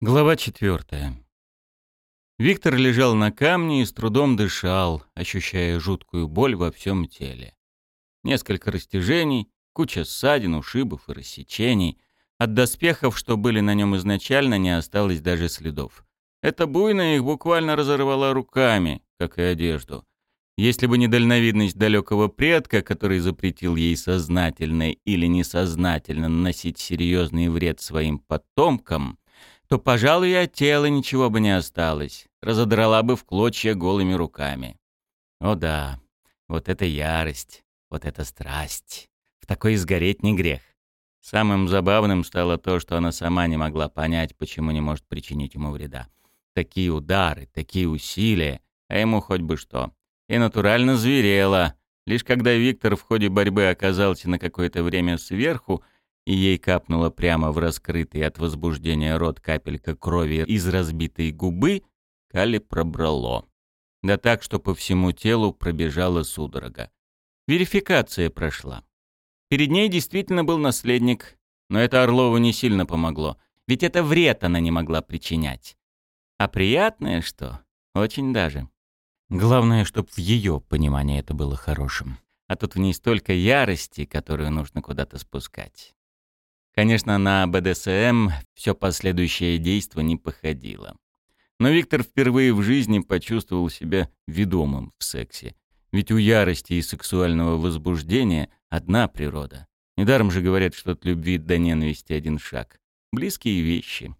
Глава четвертая. Виктор лежал на камне и с трудом дышал, ощущая жуткую боль во всем теле. Несколько растяжений, куча ссадин, ушибов и рассечений. От доспехов, что были на нем изначально, не осталось даже следов. Эта буйная их буквально разорвала руками, как и одежду. Если бы не дальновидность далекого предка, который запретил ей сознательно или несознательно наносить серьезный вред своим потомкам, то, пожалуй, от тела ничего бы не осталось, разодрала бы в клочья голыми руками. О да, вот это ярость, вот это страсть. В такой сгореть не грех. Самым забавным стало то, что она сама не могла понять, почему не может причинить ему вреда. Такие удары, такие усилия, а ему хоть бы что. И натурально зверела. Лишь когда Виктор в ходе борьбы оказался на какое-то время сверху, и ей капнула прямо в раскрытый от возбуждения рот капелька крови из разбитой губы, Кали пробрало. Да так, что по всему телу пробежала судорога. Верификация прошла. Перед ней действительно был наследник, но это Орлову не сильно помогло, ведь это вред она не могла причинять. А приятное что? Очень даже. Главное, чтобы в ее понимании это было хорошим. А тут в ней столько ярости, которую нужно куда-то спускать. Конечно, на БДСМ все последующее действо не походило. Но Виктор впервые в жизни почувствовал себя ведомым в сексе. Ведь у ярости и сексуального возбуждения одна природа. Недаром же говорят, что от любви до ненависти один шаг. Близкие вещи.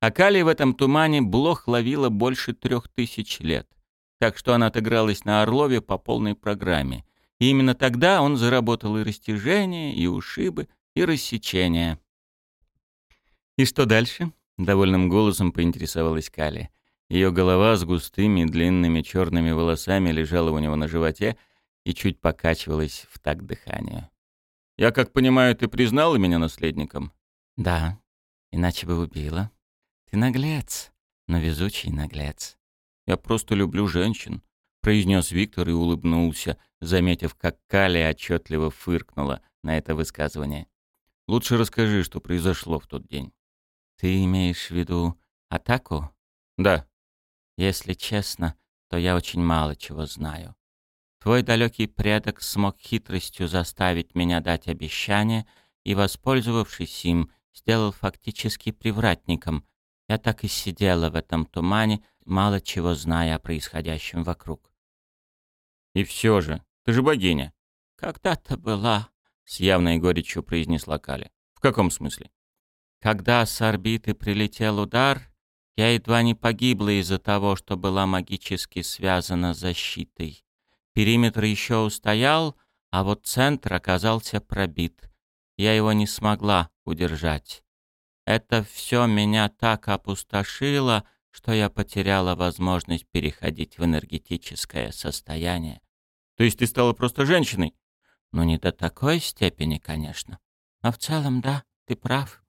А Кали в этом тумане Блох ловила больше трех тысяч лет. Так что она отыгралась на Орлове по полной программе. И именно тогда он заработал и растяжение, и ушибы, и рассечения. «И что дальше?» — довольным голосом поинтересовалась Кали. Ее голова с густыми длинными черными волосами лежала у него на животе и чуть покачивалась в такт дыханию. «Я как понимаю, ты признала меня наследником?» «Да, иначе бы убила. Ты наглец, но везучий наглец». «Я просто люблю женщин», — произнес Виктор и улыбнулся, заметив, как Кали отчетливо фыркнула на это высказывание. Лучше расскажи, что произошло в тот день. Ты имеешь в виду атаку? Да. Если честно, то я очень мало чего знаю. Твой далекий предок смог хитростью заставить меня дать обещание и, воспользовавшись им, сделал фактически привратником. Я так и сидела в этом тумане, мало чего зная о происходящем вокруг. И все же, ты же богиня. Когда-то была, с явной горечью произнесла Кали. В каком смысле? Когда с орбиты прилетел удар, я едва не погибла из-за того, что была магически связана с защитой. Периметр еще устоял, а вот центр оказался пробит. Я его не смогла удержать. Это все меня так опустошило, что я потеряла возможность переходить в энергетическое состояние. То есть ты стала просто женщиной? Ну, не до такой степени, конечно. Но в целом, да, ты прав.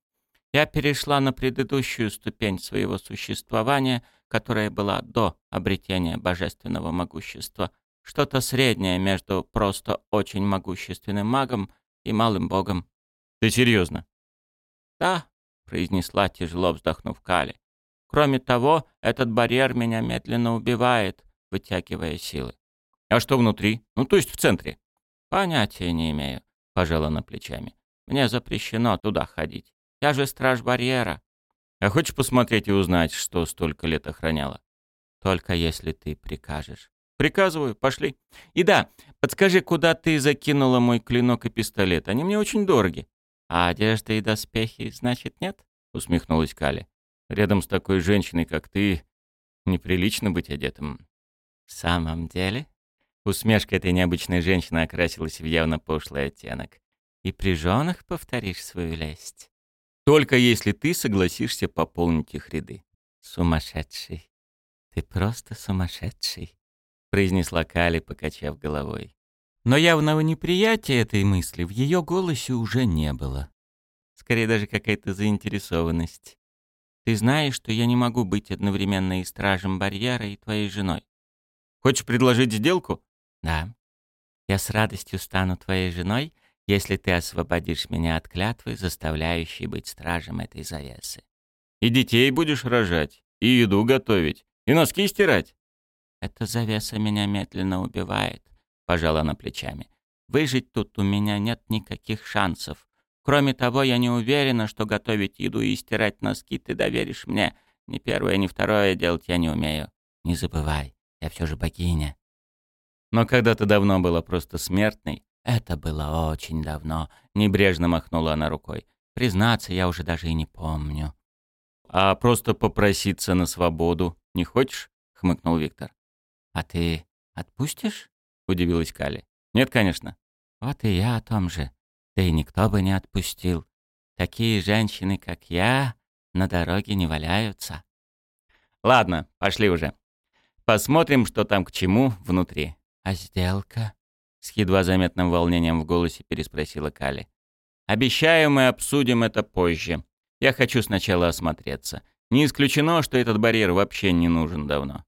Я перешла на предыдущую ступень своего существования, которая была до обретения божественного могущества. Что-то среднее между просто очень могущественным магом и малым богом. Ты серьезно? Да, произнесла, тяжело вздохнув Кали. Кроме того, этот барьер меня медленно убивает, вытягивая силы. А что внутри? Ну, то есть в центре? «Понятия не имею», — пожала на плечами. «Мне запрещено туда ходить. Я же страж барьера». «А хочешь посмотреть и узнать, что столько лет охраняла?» «Только если ты прикажешь». «Приказываю, пошли. И да, подскажи, куда ты закинула мой клинок и пистолет? Они мне очень дороги». «А одежда и доспехи, значит, нет?» — усмехнулась Кали. «Рядом с такой женщиной, как ты, неприлично быть одетым». «В самом деле?» Усмешка этой необычной женщины окрасилась в явно пошлый оттенок. «И при женах повторишь свою лесть?» «Только если ты согласишься пополнить их ряды». «Сумасшедший. Ты просто сумасшедший», — произнесла Кали, покачав головой. Но явного неприятия этой мысли в ее голосе уже не было. Скорее даже какая-то заинтересованность. «Ты знаешь, что я не могу быть одновременно и стражем барьера, и твоей женой. Хочешь предложить сделку?» Да. Я с радостью стану твоей женой, если ты освободишь меня от клятвы, заставляющей быть стражем этой завесы. И детей будешь рожать, и еду готовить, и носки стирать. «Эта завеса меня медленно убивает», — пожала она плечами. «Выжить тут у меня нет никаких шансов. Кроме того, я не уверена, что готовить еду и стирать носки ты доверишь мне. Ни первое, ни второе делать я не умею. Не забывай, я все же богиня». Но когда-то давно была просто смертной. «Это было очень давно», — небрежно махнула она рукой. «Признаться, я уже даже и не помню». «А просто попроситься на свободу не хочешь?» — хмыкнул Виктор. «А ты отпустишь?» — удивилась Кали. «Нет, конечно». «Вот и я о том же. Да и никто бы не отпустил. Такие женщины, как я, на дороге не валяются». «Ладно, пошли уже. Посмотрим, что там к чему внутри». «А сделка?» — с едва заметным волнением в голосе переспросила Кали. «Обещаю, мы обсудим это позже. Я хочу сначала осмотреться. Не исключено, что этот барьер вообще не нужен давно».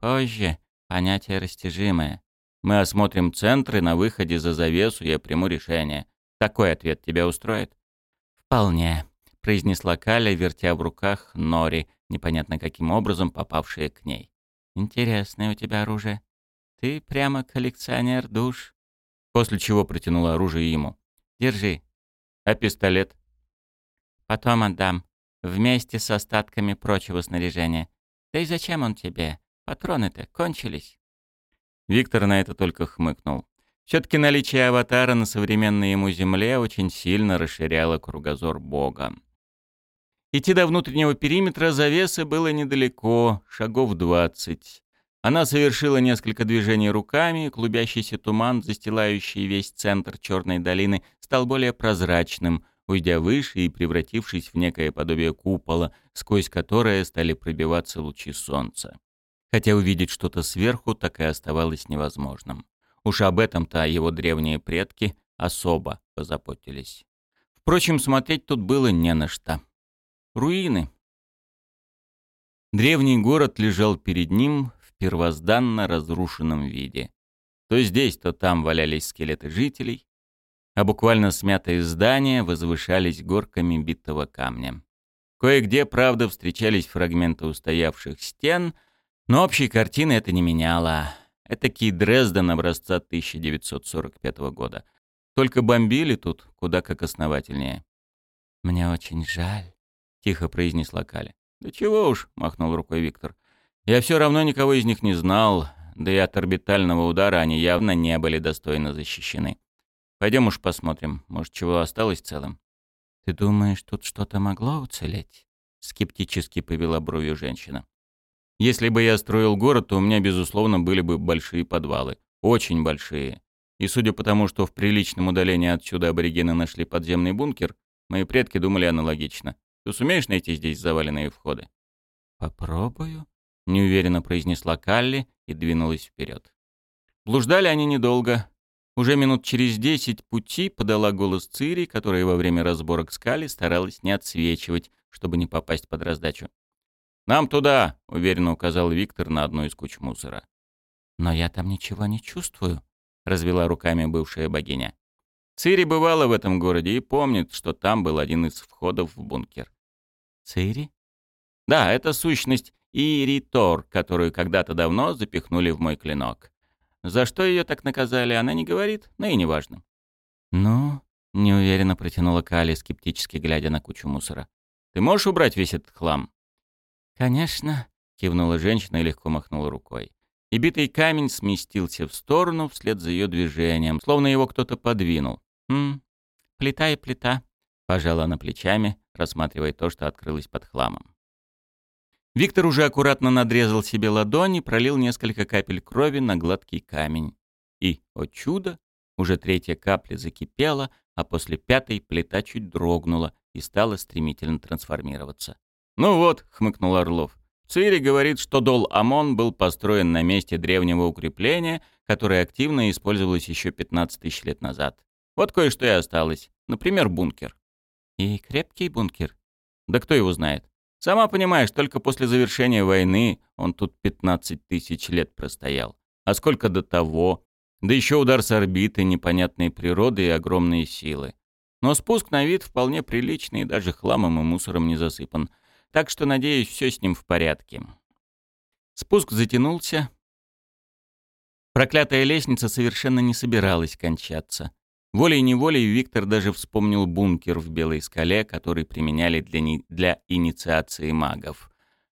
«Позже», Понятие растяжимое. Мы осмотрим центры, на выходе за завесу я приму решение. Такой ответ тебя устроит? Вполне, произнесла Каля, вертя в руках нори, непонятно каким образом попавшие к ней. Интересное у тебя оружие. Ты прямо коллекционер душ. После чего протянула оружие ему. Держи. А пистолет? Потом отдам. Вместе с остатками прочего снаряжения. Да и зачем он тебе? Патроны-то кончились. Виктор на это только хмыкнул. Все-таки наличие аватара на современной ему Земле очень сильно расширяло кругозор Бога. Идти до внутреннего периметра завесы было недалеко, шагов двадцать. Она совершила несколько движений руками, клубящийся туман, застилающий весь центр Черной долины, стал более прозрачным, уйдя выше и превратившись в некое подобие купола, сквозь которое стали пробиваться лучи солнца хотя увидеть что-то сверху так и оставалось невозможным. Уж об этом-то его древние предки особо позаботились. Впрочем, смотреть тут было не на что. Руины. Древний город лежал перед ним первозданно разрушенном виде. То здесь, то там валялись скелеты жителей, а буквально смятые здания возвышались горками битого камня. Кое-где, правда, встречались фрагменты устоявших стен — но общей картины это не меняло. Это Ки Дрезден образца 1945 года. Только бомбили тут куда как основательнее. «Мне очень жаль», — тихо произнесла Каля. «Да чего уж», — махнул рукой Виктор. «Я все равно никого из них не знал, да и от орбитального удара они явно не были достойно защищены. Пойдем уж посмотрим, может, чего осталось целым». «Ты думаешь, тут что-то могло уцелеть?» — скептически повела бровью женщина. Если бы я строил город, то у меня, безусловно, были бы большие подвалы. Очень большие. И судя по тому, что в приличном удалении отсюда аборигены нашли подземный бункер, мои предки думали аналогично. Ты сумеешь найти здесь заваленные входы? «Попробую», — неуверенно произнесла Калли и двинулась вперед. Блуждали они недолго. Уже минут через десять пути подала голос Цири, которая во время разборок скали старалась не отсвечивать, чтобы не попасть под раздачу. «Нам туда!» — уверенно указал Виктор на одну из куч мусора. «Но я там ничего не чувствую», — развела руками бывшая богиня. Цири бывала в этом городе и помнит, что там был один из входов в бункер. «Цири?» «Да, это сущность Иритор, которую когда-то давно запихнули в мой клинок. За что ее так наказали, она не говорит, но и неважно». «Ну?» — неуверенно протянула Кали, скептически глядя на кучу мусора. «Ты можешь убрать весь этот хлам?» «Конечно», — кивнула женщина и легко махнула рукой. И битый камень сместился в сторону вслед за ее движением, словно его кто-то подвинул. «Хм, плита и плита», — пожала она плечами, рассматривая то, что открылось под хламом. Виктор уже аккуратно надрезал себе ладонь и пролил несколько капель крови на гладкий камень. И, о чудо, уже третья капля закипела, а после пятой плита чуть дрогнула и стала стремительно трансформироваться. «Ну вот», — хмыкнул Орлов. Цири говорит, что Дол-Амон был построен на месте древнего укрепления, которое активно использовалось еще 15 тысяч лет назад. Вот кое-что и осталось. Например, бункер. И крепкий бункер? Да кто его знает. Сама понимаешь, только после завершения войны он тут 15 тысяч лет простоял. А сколько до того? Да еще удар с орбиты, непонятной природы и огромные силы. Но спуск на вид вполне приличный, даже хламом и мусором не засыпан. так что, надеюсь, все с ним в порядке. Спуск затянулся. Проклятая лестница совершенно не собиралась кончаться. Волей-неволей Виктор даже вспомнил бункер в Белой скале, который применяли для, не... для инициации магов.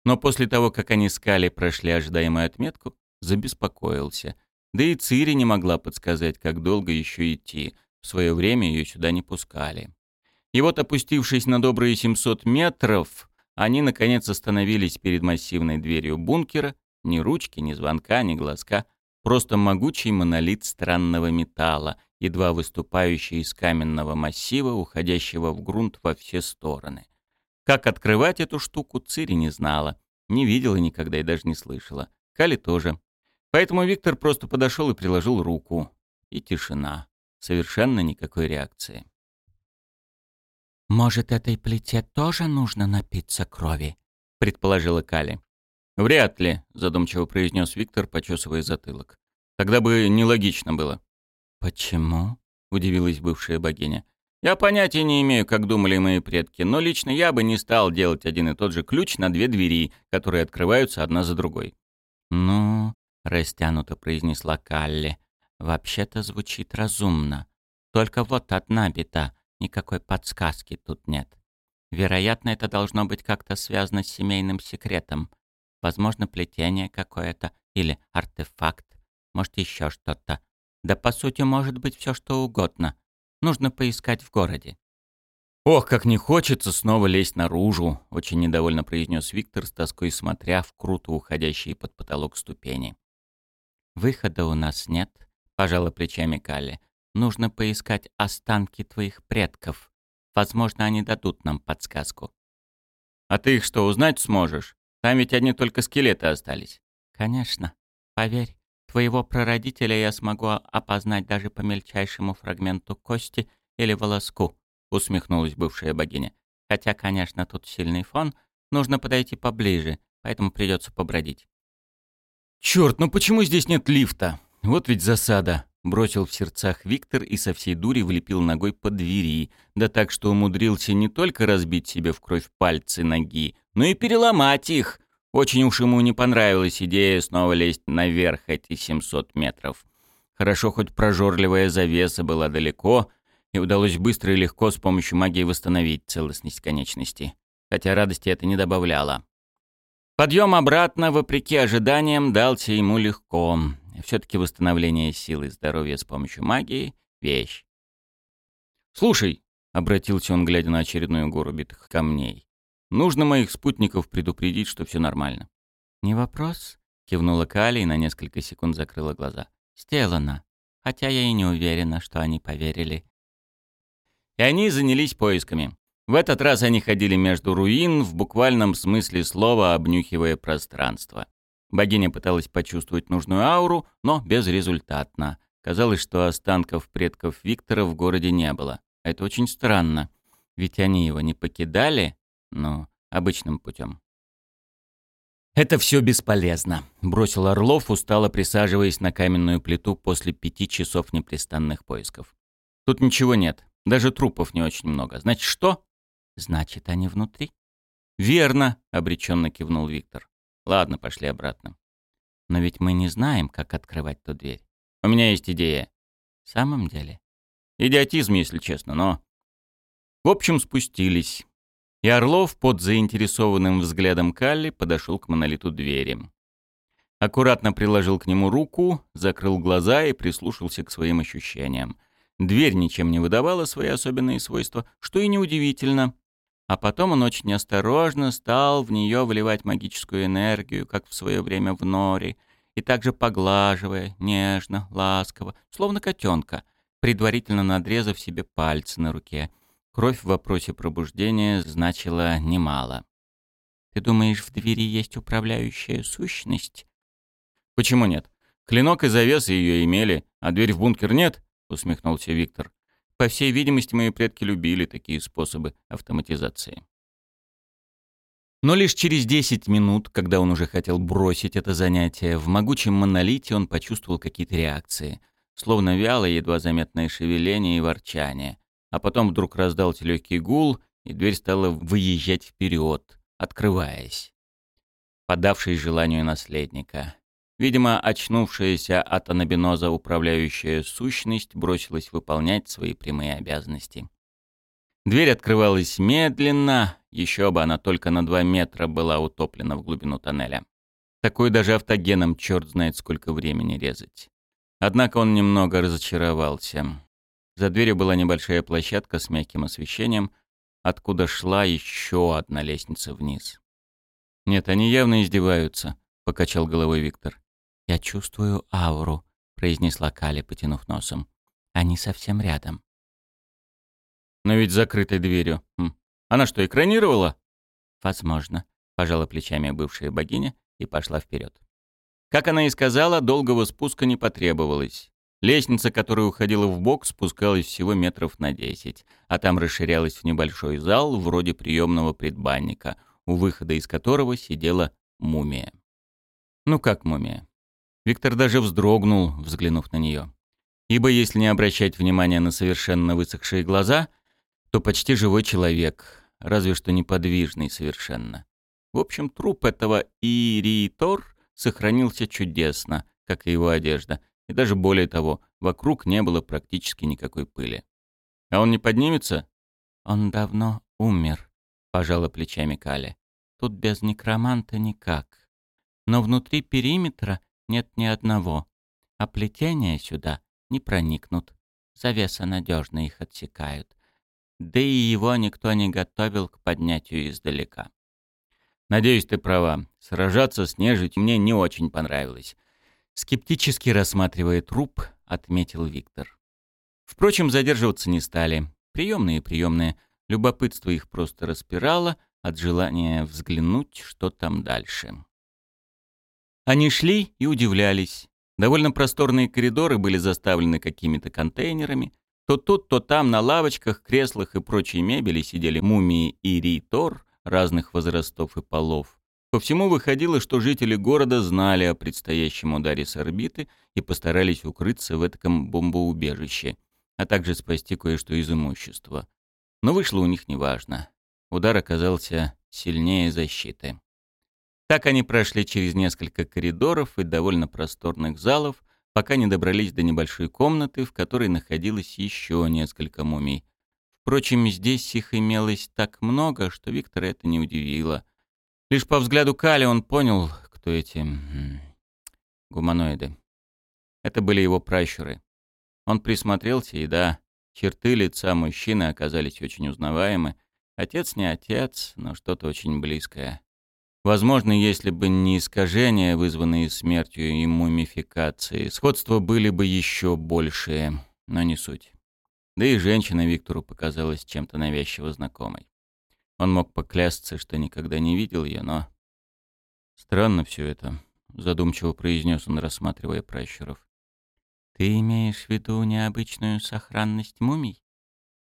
Но после того, как они скали прошли ожидаемую отметку, забеспокоился. Да и Цири не могла подсказать, как долго еще идти. В свое время ее сюда не пускали. И вот, опустившись на добрые 700 метров, они, наконец, остановились перед массивной дверью бункера. Ни ручки, ни звонка, ни глазка. Просто могучий монолит странного металла, едва выступающий из каменного массива, уходящего в грунт во все стороны. Как открывать эту штуку, Цири не знала. Не видела никогда и даже не слышала. Кали тоже. Поэтому Виктор просто подошел и приложил руку. И тишина. Совершенно никакой реакции. «Может, этой плите тоже нужно напиться крови?» — предположила Кали. «Вряд ли», — задумчиво произнес Виктор, почесывая затылок. «Тогда бы нелогично было». «Почему?» — удивилась бывшая богиня. «Я понятия не имею, как думали мои предки, но лично я бы не стал делать один и тот же ключ на две двери, которые открываются одна за другой». «Ну...» — растянуто произнесла Калли. «Вообще-то звучит разумно. Только вот одна беда. Никакой подсказки тут нет. Вероятно, это должно быть как-то связано с семейным секретом. Возможно, плетение какое-то или артефакт. Может, еще что-то. Да, по сути, может быть все что угодно. Нужно поискать в городе. «Ох, как не хочется снова лезть наружу», — очень недовольно произнес Виктор с тоской, смотря в круто уходящие под потолок ступени. «Выхода у нас нет», — пожала плечами Калли. «Нужно поискать останки твоих предков. Возможно, они дадут нам подсказку». «А ты их что, узнать сможешь? Там ведь одни только скелеты остались». «Конечно. Поверь, твоего прародителя я смогу опознать даже по мельчайшему фрагменту кости или волоску», — усмехнулась бывшая богиня. «Хотя, конечно, тут сильный фон, нужно подойти поближе, поэтому придется побродить». «Чёрт, ну почему здесь нет лифта? Вот ведь засада!» Бросил в сердцах Виктор и со всей дури влепил ногой по двери, да так, что умудрился не только разбить себе в кровь пальцы ноги, но и переломать их. Очень уж ему не понравилась идея снова лезть наверх эти 700 метров. Хорошо, хоть прожорливая завеса была далеко, и удалось быстро и легко с помощью магии восстановить целостность конечности. Хотя радости это не добавляло. Подъем обратно, вопреки ожиданиям, дался ему легко. Все-таки восстановление силы и здоровья с помощью магии — вещь. «Слушай», — обратился он, глядя на очередную гору битых камней, «нужно моих спутников предупредить, что все нормально». «Не вопрос», — кивнула Кали и на несколько секунд закрыла глаза. «Сделано. Хотя я и не уверена, что они поверили». И они занялись поисками. В этот раз они ходили между руин, в буквальном смысле слова обнюхивая пространство. Богиня пыталась почувствовать нужную ауру, но безрезультатно. Казалось, что останков предков Виктора в городе не было. Это очень странно, ведь они его не покидали, но обычным путем. «Это все бесполезно», — бросил Орлов, устало присаживаясь на каменную плиту после пяти часов непрестанных поисков. «Тут ничего нет, даже трупов не очень много. Значит, что?» Значит, они внутри? Верно, обреченно кивнул Виктор. Ладно, пошли обратно. Но ведь мы не знаем, как открывать ту дверь. У меня есть идея. В самом деле? Идиотизм, если честно, но... В общем, спустились. И Орлов под заинтересованным взглядом Калли подошел к монолиту двери. Аккуратно приложил к нему руку, закрыл глаза и прислушался к своим ощущениям. Дверь ничем не выдавала свои особенные свойства, что и неудивительно. А потом он очень осторожно стал в нее вливать магическую энергию, как в свое время в норе, и также поглаживая, нежно, ласково, словно котенка, предварительно надрезав себе пальцы на руке. Кровь в вопросе пробуждения значила немало. «Ты думаешь, в двери есть управляющая сущность?» «Почему нет? Клинок и завесы ее имели, а дверь в бункер нет?» — усмехнулся Виктор. По всей видимости, мои предки любили такие способы автоматизации. Но лишь через 10 минут, когда он уже хотел бросить это занятие, в могучем монолите он почувствовал какие-то реакции, словно вялое, едва заметное шевеление и ворчание. А потом вдруг раздался легкий гул, и дверь стала выезжать вперед, открываясь. Подавшись желанию наследника. Видимо, очнувшаяся от анабиноза управляющая сущность бросилась выполнять свои прямые обязанности. Дверь открывалась медленно, еще бы она только на два метра была утоплена в глубину тоннеля. Такой даже автогеном черт знает сколько времени резать. Однако он немного разочаровался. За дверью была небольшая площадка с мягким освещением, откуда шла еще одна лестница вниз. «Нет, они явно издеваются», — покачал головой Виктор. «Я чувствую ауру», — произнесла Кали, потянув носом. «Они совсем рядом». «Но ведь закрытой дверью. Хм. Она что, экранировала?» «Возможно», — пожала плечами бывшая богиня и пошла вперед. Как она и сказала, долгого спуска не потребовалось. Лестница, которая уходила в бок, спускалась всего метров на десять, а там расширялась в небольшой зал, вроде приемного предбанника, у выхода из которого сидела мумия. Ну как мумия? Виктор даже вздрогнул, взглянув на нее. Ибо если не обращать внимания на совершенно высохшие глаза, то почти живой человек, разве что неподвижный совершенно. В общем, труп этого Иритор сохранился чудесно, как и его одежда, и даже более того, вокруг не было практически никакой пыли. «А он не поднимется?» «Он давно умер», — пожала плечами Кали. «Тут без некроманта никак. Но внутри периметра нет ни одного, а плетения сюда не проникнут. Завеса надежно их отсекают. Да и его никто не готовил к поднятию издалека. Надеюсь, ты права. Сражаться с нежитью мне не очень понравилось. Скептически рассматривая труп, отметил Виктор. Впрочем, задерживаться не стали. Приемные приемные. Любопытство их просто распирало от желания взглянуть, что там дальше. Они шли и удивлялись. Довольно просторные коридоры были заставлены какими-то контейнерами. То тут, то там на лавочках, креслах и прочей мебели сидели мумии и ритор, разных возрастов и полов. По всему выходило, что жители города знали о предстоящем ударе с орбиты и постарались укрыться в этом бомбоубежище, а также спасти кое-что из имущества. Но вышло у них неважно. Удар оказался сильнее защиты. Так они прошли через несколько коридоров и довольно просторных залов, пока не добрались до небольшой комнаты, в которой находилось еще несколько мумий. Впрочем, здесь их имелось так много, что Виктора это не удивило. Лишь по взгляду Кали он понял, кто эти гуманоиды. Это были его пращуры. Он присмотрелся, и да, черты лица мужчины оказались очень узнаваемы. Отец не отец, но что-то очень близкое. Возможно, если бы не искажения, вызванные смертью и мумификацией, сходства были бы еще большие, но не суть. Да и женщина Виктору показалась чем-то навязчиво знакомой. Он мог поклясться, что никогда не видел ее, но... «Странно все это», — задумчиво произнес он, рассматривая пращуров. «Ты имеешь в виду необычную сохранность мумий?»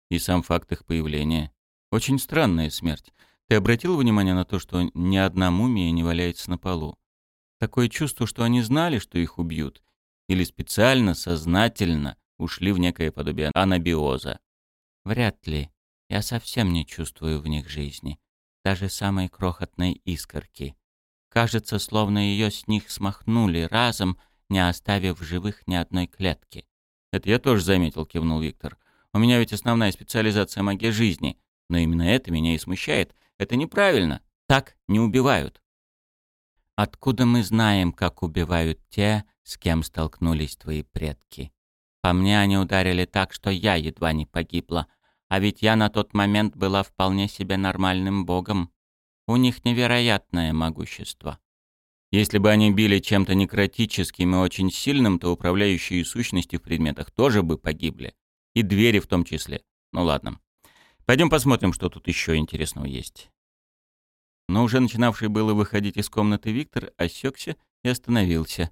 «И сам факт их появления. Очень странная смерть. Ты обратил внимание на то, что ни одна мумия не валяется на полу? Такое чувство, что они знали, что их убьют. Или специально, сознательно ушли в некое подобие анабиоза. Вряд ли. Я совсем не чувствую в них жизни. Даже самой крохотной искорки. Кажется, словно ее с них смахнули разом, не оставив в живых ни одной клетки. «Это я тоже заметил», — кивнул Виктор. «У меня ведь основная специализация магия жизни. Но именно это меня и смущает. Это неправильно. Так не убивают». «Откуда мы знаем, как убивают те, с кем столкнулись твои предки?» По мне они ударили так, что я едва не погибла. А ведь я на тот момент была вполне себе нормальным богом. У них невероятное могущество. Если бы они били чем-то некротическим и очень сильным, то управляющие сущности в предметах тоже бы погибли. И двери в том числе. Ну ладно. Пойдем посмотрим, что тут еще интересного есть. Но уже начинавший было выходить из комнаты Виктор осекся и остановился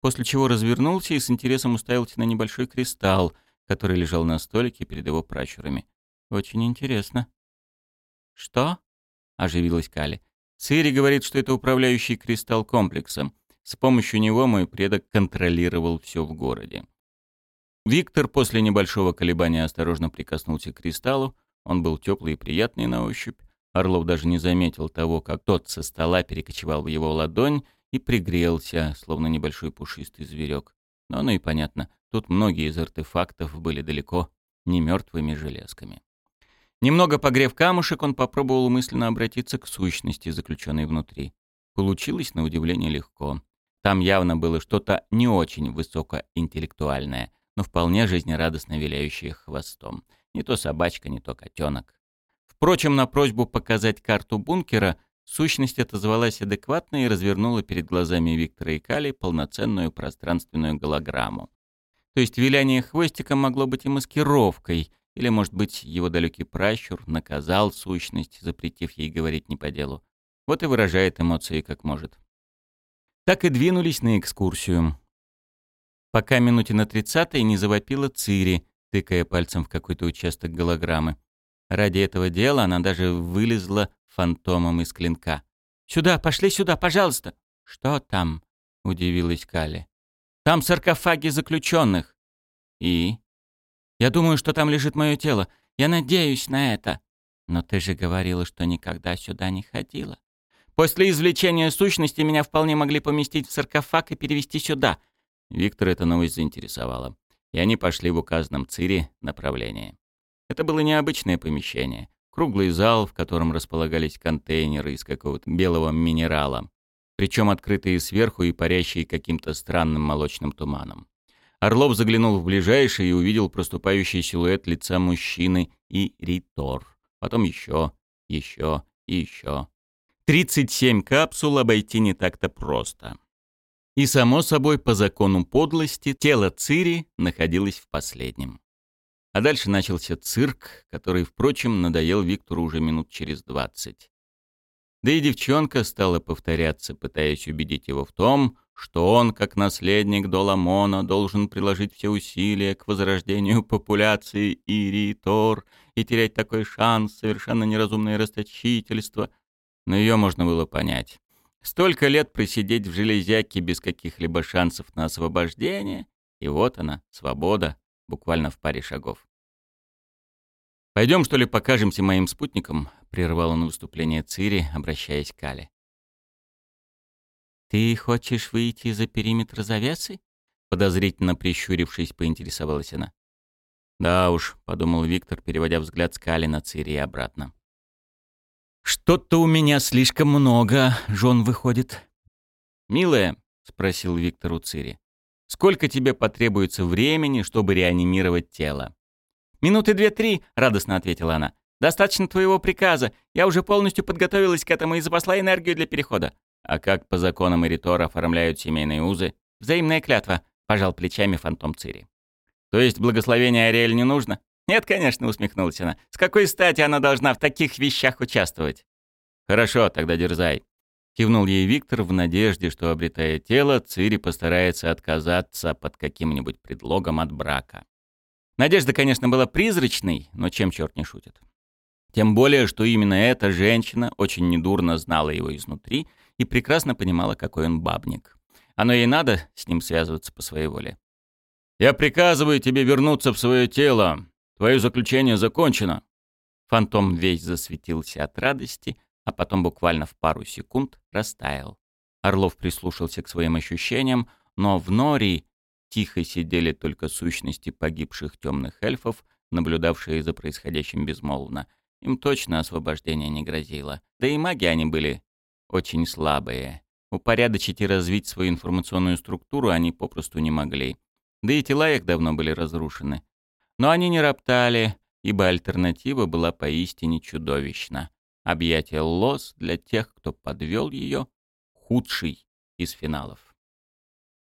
после чего развернулся и с интересом уставился на небольшой кристалл, который лежал на столике перед его прачурами. «Очень интересно». «Что?» — оживилась Кали. «Цири говорит, что это управляющий кристалл комплексом. С помощью него мой предок контролировал все в городе». Виктор после небольшого колебания осторожно прикоснулся к кристаллу. Он был теплый и приятный на ощупь, Орлов даже не заметил того, как тот со стола перекочевал в его ладонь и пригрелся, словно небольшой пушистый зверек. Но оно и понятно, тут многие из артефактов были далеко не мертвыми железками. Немного погрев камушек, он попробовал мысленно обратиться к сущности, заключенной внутри. Получилось, на удивление, легко. Там явно было что-то не очень высокоинтеллектуальное, но вполне жизнерадостно виляющее хвостом. Не то собачка, не то котенок. Впрочем, на просьбу показать карту бункера сущность отозвалась адекватно и развернула перед глазами Виктора и Кали полноценную пространственную голограмму. То есть виляние хвостиком могло быть и маскировкой, или, может быть, его далекий пращур наказал сущность, запретив ей говорить не по делу. Вот и выражает эмоции как может. Так и двинулись на экскурсию. Пока минуте на тридцатой не завопила Цири, тыкая пальцем в какой-то участок голограммы. Ради этого дела она даже вылезла фантомом из клинка. «Сюда, пошли сюда, пожалуйста!» «Что там?» — удивилась Кали. «Там саркофаги заключенных». «И?» Я думаю, что там лежит мое тело. Я надеюсь на это. Но ты же говорила, что никогда сюда не ходила. После извлечения сущности меня вполне могли поместить в саркофаг и перевести сюда. Виктор эта новость заинтересовала. И они пошли в указанном Цире направлении. Это было необычное помещение. Круглый зал, в котором располагались контейнеры из какого-то белого минерала. Причем открытые сверху и парящие каким-то странным молочным туманом. Орлов заглянул в ближайший и увидел проступающий силуэт лица мужчины и ритор. Потом еще, еще и еще. 37 капсул обойти не так-то просто. И, само собой, по закону подлости, тело Цири находилось в последнем. А дальше начался цирк, который, впрочем, надоел Виктору уже минут через двадцать. Да и девчонка стала повторяться, пытаясь убедить его в том, что он, как наследник Доламона, должен приложить все усилия к возрождению популяции Иритор и терять такой шанс — совершенно неразумное расточительство. Но ее можно было понять. Столько лет просидеть в железяке без каких-либо шансов на освобождение, и вот она, свобода, буквально в паре шагов. «Пойдем, что ли, покажемся моим спутникам?» — прервал он выступление Цири, обращаясь к Кале. «Ты хочешь выйти за периметр завесы?» Подозрительно прищурившись, поинтересовалась она. «Да уж», — подумал Виктор, переводя взгляд с Кали на Цири и обратно. «Что-то у меня слишком много, жен выходит». «Милая», — спросил Виктор у Цири, — «сколько тебе потребуется времени, чтобы реанимировать тело?» «Минуты две-три», — радостно ответила она. «Достаточно твоего приказа. Я уже полностью подготовилась к этому и запасла энергию для перехода. А как по законам Эритора оформляют семейные узы? Взаимная клятва, пожал плечами фантом Цири. То есть благословение Ариэль не нужно? Нет, конечно, усмехнулась она. С какой стати она должна в таких вещах участвовать? Хорошо, тогда дерзай. Кивнул ей Виктор в надежде, что, обретая тело, Цири постарается отказаться под каким-нибудь предлогом от брака. Надежда, конечно, была призрачной, но чем черт не шутит. Тем более, что именно эта женщина очень недурно знала его изнутри и прекрасно понимала, какой он бабник. Оно ей надо с ним связываться по своей воле. «Я приказываю тебе вернуться в свое тело. Твое заключение закончено». Фантом весь засветился от радости, а потом буквально в пару секунд растаял. Орлов прислушался к своим ощущениям, но в Нори тихо сидели только сущности погибших темных эльфов, наблюдавшие за происходящим безмолвно. Им точно освобождение не грозило. Да и маги они были очень слабые. Упорядочить и развить свою информационную структуру они попросту не могли. Да и тела их давно были разрушены. Но они не роптали, ибо альтернатива была поистине чудовищна. Объятие лос для тех, кто подвел ее, худший из финалов.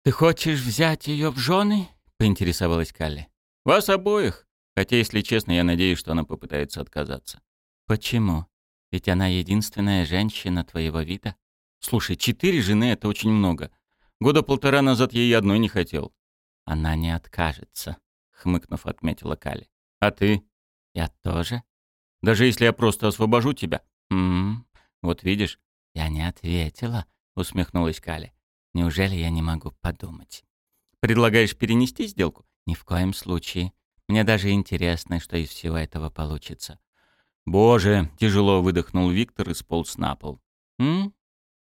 «Ты хочешь взять ее в жены?» — поинтересовалась Калли. «Вас обоих. Хотя, если честно, я надеюсь, что она попытается отказаться». «Почему?» Ведь она единственная женщина твоего вида. Слушай, четыре жены — это очень много. Года полтора назад я и одной не хотел. Она не откажется, — хмыкнув, отметила Кали. А ты? Я тоже. Даже если я просто освобожу тебя? М вот видишь, я не ответила, — усмехнулась Кали. Неужели я не могу подумать? Предлагаешь перенести сделку? Ни в коем случае. Мне даже интересно, что из всего этого получится. «Боже!» — тяжело выдохнул Виктор и сполз на пол. «М?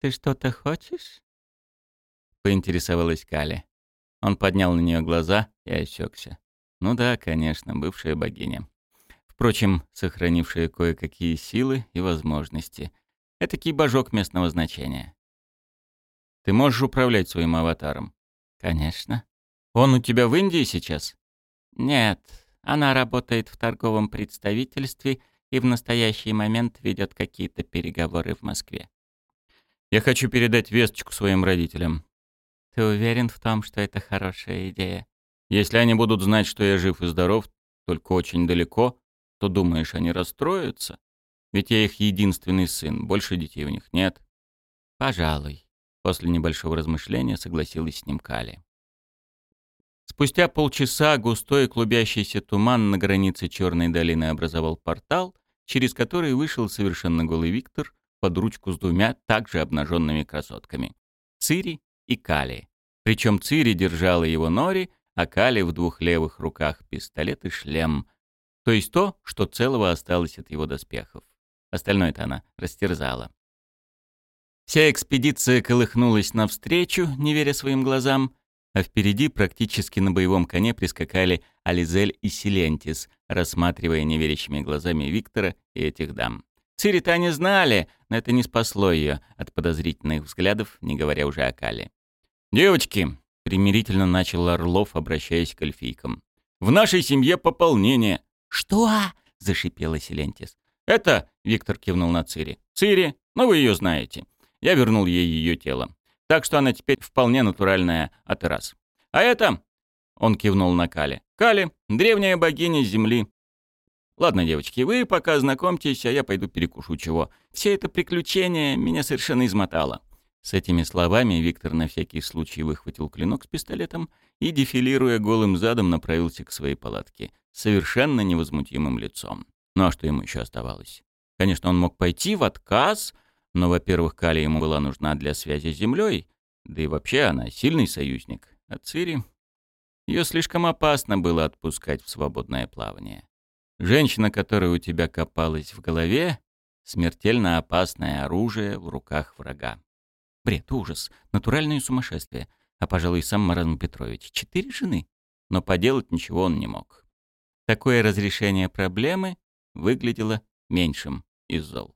Ты что-то хочешь?» — поинтересовалась Кали. Он поднял на нее глаза и осекся. Ну да, конечно, бывшая богиня. Впрочем, сохранившая кое-какие силы и возможности. Этакий божок местного значения. Ты можешь управлять своим аватаром? Конечно. Он у тебя в Индии сейчас? Нет, она работает в торговом представительстве и в настоящий момент ведет какие-то переговоры в Москве. Я хочу передать весточку своим родителям. Ты уверен в том, что это хорошая идея? Если они будут знать, что я жив и здоров, только очень далеко, то думаешь, они расстроятся? Ведь я их единственный сын, больше детей у них нет. Пожалуй. После небольшого размышления согласилась с ним Кали. Спустя полчаса густой клубящийся туман на границе Черной долины образовал портал, через который вышел совершенно голый Виктор под ручку с двумя также обнаженными красотками — Цири и Кали. Причем Цири держала его Нори, а Кали в двух левых руках пистолет и шлем, то есть то, что целого осталось от его доспехов. Остальное-то она растерзала. Вся экспедиция колыхнулась навстречу, не веря своим глазам, а впереди практически на боевом коне прискакали Ализель и Силентис, рассматривая неверящими глазами Виктора и этих дам. Цирита не знали, но это не спасло ее от подозрительных взглядов, не говоря уже о Кале. «Девочки!» — примирительно начал Орлов, обращаясь к эльфийкам. «В нашей семье пополнение!» «Что?» — зашипела Силентис. «Это...» — Виктор кивнул на Цири. «Цири, ну вы ее знаете. Я вернул ей ее тело. Так что она теперь вполне натуральная Атерас. А это...» — он кивнул на Кали. «Кали — древняя богиня Земли. Ладно, девочки, вы пока знакомьтесь, а я пойду перекушу чего. Все это приключение меня совершенно измотало». С этими словами Виктор на всякий случай выхватил клинок с пистолетом и, дефилируя голым задом, направился к своей палатке, совершенно невозмутимым лицом. Ну а что ему еще оставалось? Конечно, он мог пойти в отказ, но, во-первых, Кали ему была нужна для связи с землей, да и вообще она сильный союзник. А Цири... Ее слишком опасно было отпускать в свободное плавание. Женщина, которая у тебя копалась в голове, смертельно опасное оружие в руках врага. Бред, ужас, натуральное сумасшествие. А, пожалуй, сам Маразм Петрович. Четыре жены. Но поделать ничего он не мог. Такое разрешение проблемы выглядело меньшим из зол.